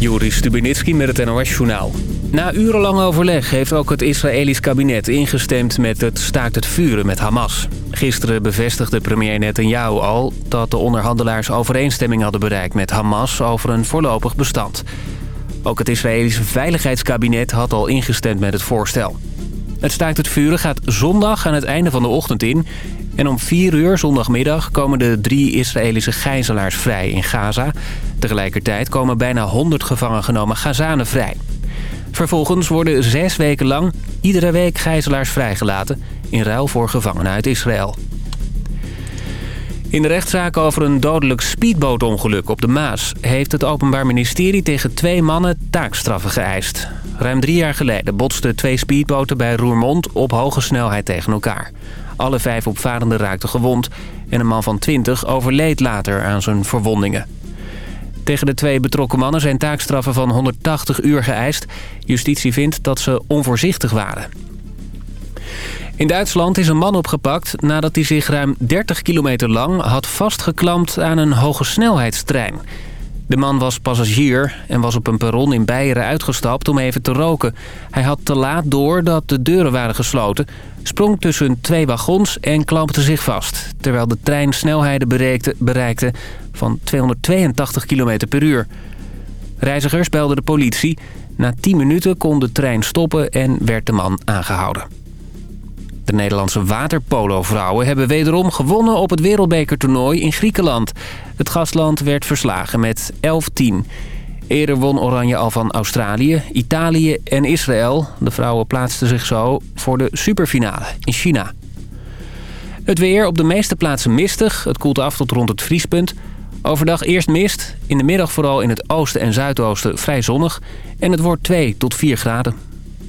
Joris Stubinitsky met het NOS-journaal. Na urenlang overleg heeft ook het Israëlisch kabinet ingestemd met het staakt het vuren met Hamas. Gisteren bevestigde premier Netanyahu al dat de onderhandelaars overeenstemming hadden bereikt met Hamas over een voorlopig bestand. Ook het Israëlische Veiligheidskabinet had al ingestemd met het voorstel. Het staakt het vuren gaat zondag aan het einde van de ochtend in... en om 4 uur zondagmiddag komen de drie Israëlische gijzelaars vrij in Gaza. Tegelijkertijd komen bijna 100 gevangen genomen Gazanen vrij. Vervolgens worden zes weken lang iedere week gijzelaars vrijgelaten... in ruil voor gevangenen uit Israël. In de rechtszaak over een dodelijk speedbootongeluk op de Maas... heeft het Openbaar Ministerie tegen twee mannen taakstraffen geëist. Ruim drie jaar geleden botsten twee speedboten bij Roermond op hoge snelheid tegen elkaar. Alle vijf opvarenden raakten gewond en een man van 20 overleed later aan zijn verwondingen. Tegen de twee betrokken mannen zijn taakstraffen van 180 uur geëist. Justitie vindt dat ze onvoorzichtig waren. In Duitsland is een man opgepakt nadat hij zich ruim 30 kilometer lang had vastgeklampt aan een hogesnelheidstrein. De man was passagier en was op een perron in Beieren uitgestapt om even te roken. Hij had te laat door dat de deuren waren gesloten, sprong tussen twee wagons en klampte zich vast. Terwijl de trein snelheden bereikte, bereikte van 282 km per uur. Reizigers belden de politie. Na 10 minuten kon de trein stoppen en werd de man aangehouden. De Nederlandse waterpolo-vrouwen hebben wederom gewonnen op het wereldbekertoernooi in Griekenland. Het gastland werd verslagen met 11-10. Eerder won Oranje al van Australië, Italië en Israël. De vrouwen plaatsten zich zo voor de superfinale in China. Het weer op de meeste plaatsen mistig. Het koelt af tot rond het vriespunt. Overdag eerst mist. In de middag vooral in het oosten en zuidoosten vrij zonnig. En het wordt 2 tot 4 graden.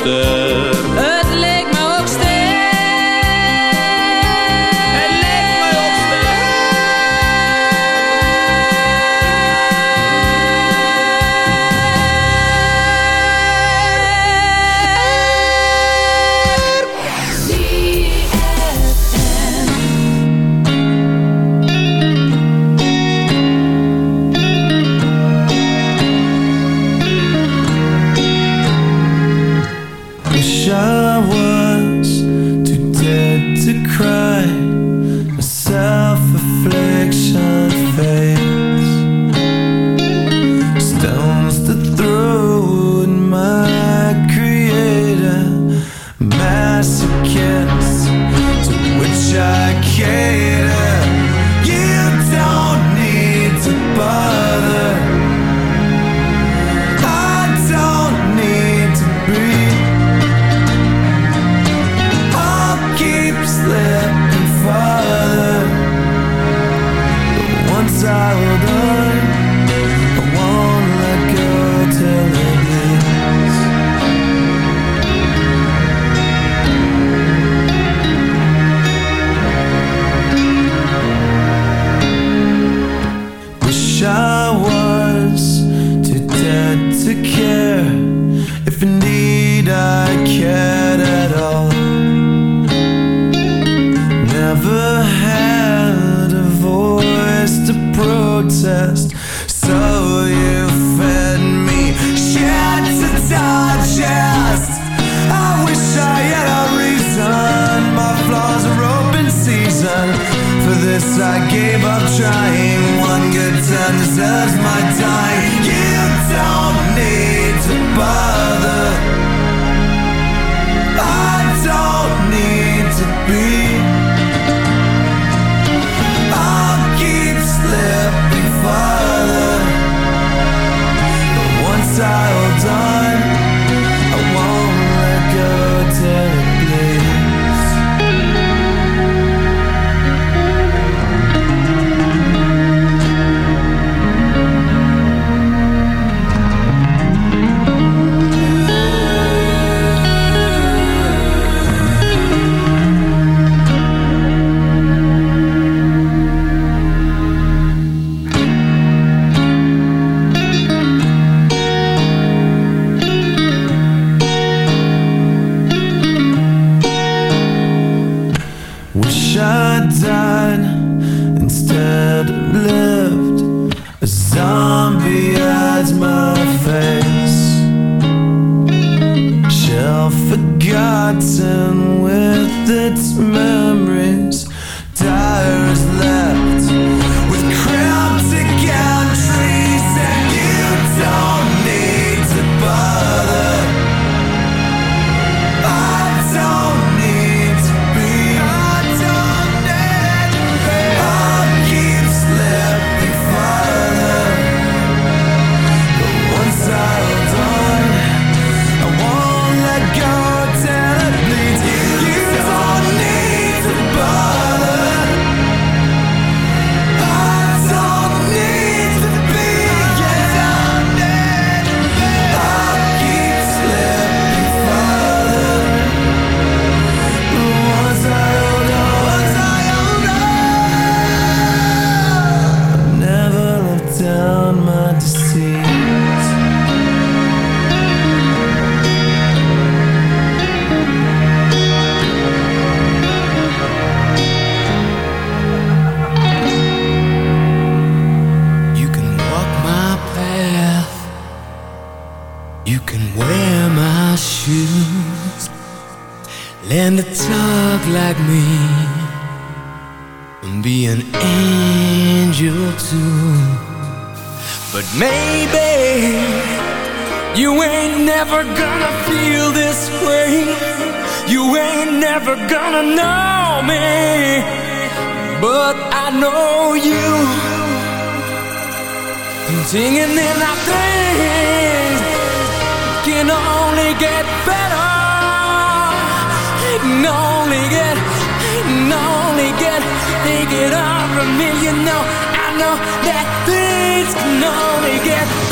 grootste You ain't never gonna know me But I know you. Singing in our things Can only get better. Can only get Can only get Take it all from me You know, I know that things Can only get better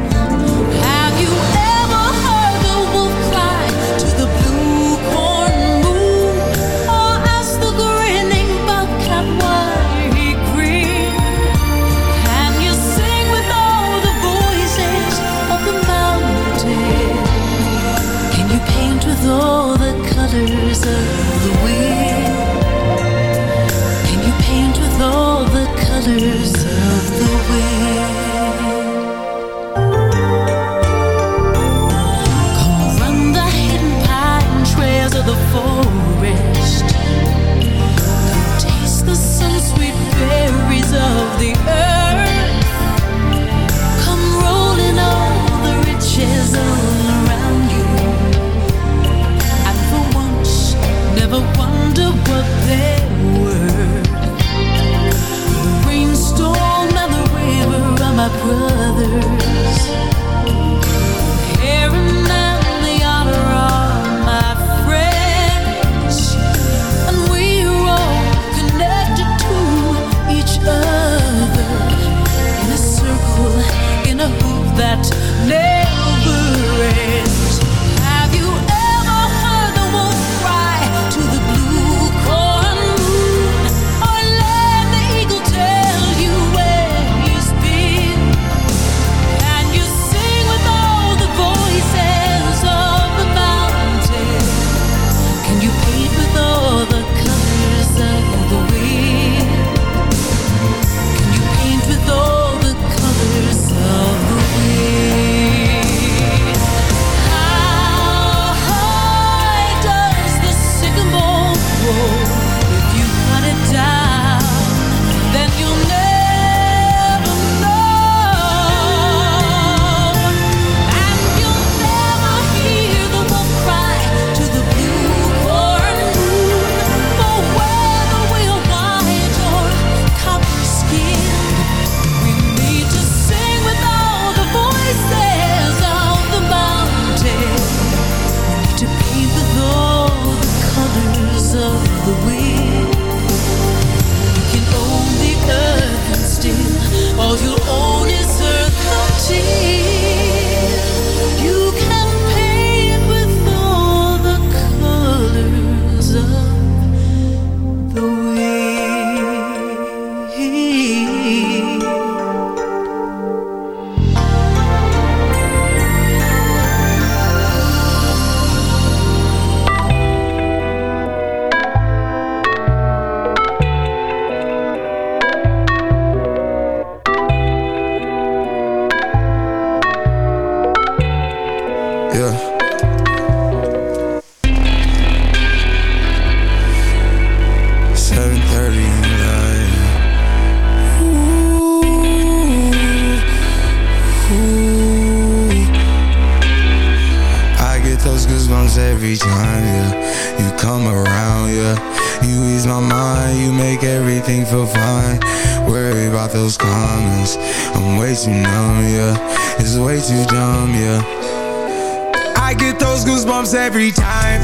Every time.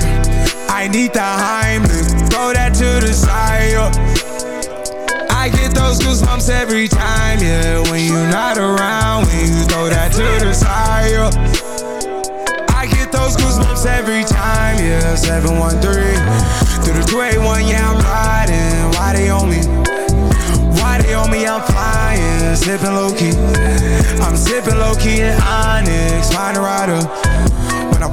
I need the Heimlich, throw that to the side. Yeah. I get those goosebumps every time, yeah. When you're not around, when you throw that to the side. I get those goosebumps every time, yeah. 713 through the 281, yeah, I'm riding. Why they on me? Why they on me? I'm flying, sipping low key. I'm sipping low key in Onyx, find a rider.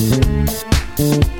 Música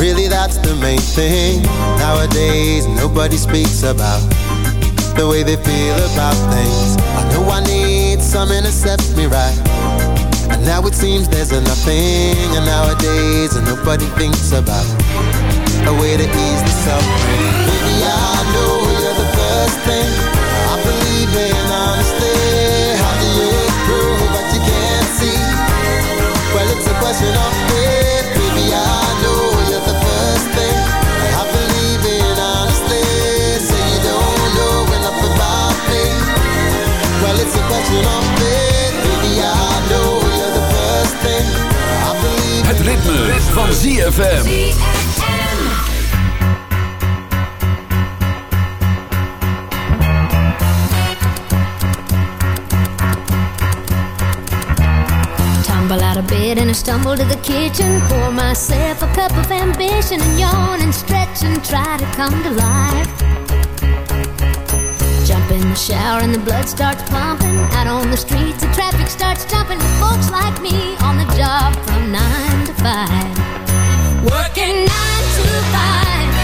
Really, that's the main thing. Nowadays, nobody speaks about the way they feel about things. I know I need something to set me right and now it seems there's a nothing And nowadays nobody thinks about A way to ease the suffering Baby, I know you're the first thing I believe in How what you can't see? Well, it's a question of Het ritme, van ZFM. Tumble out of bed and I stumble to the kitchen. Pour myself a cup of ambition and yawn and stretch and try to come to life. Shower and the blood starts pumping. Out on the streets, the traffic starts jumping. Folks like me on the job from nine to five. Working nine to five.